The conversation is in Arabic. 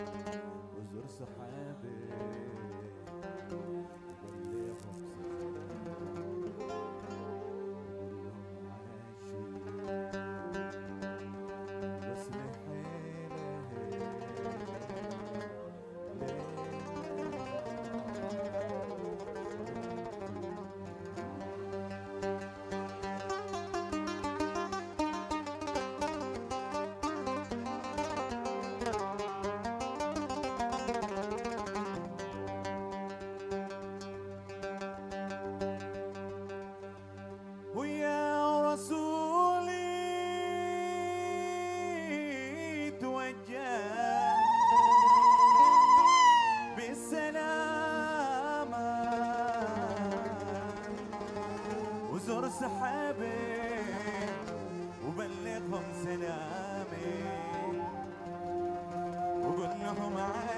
وزر سحابي وزور سحابي وبلغهم سلامي وقول لهم عادي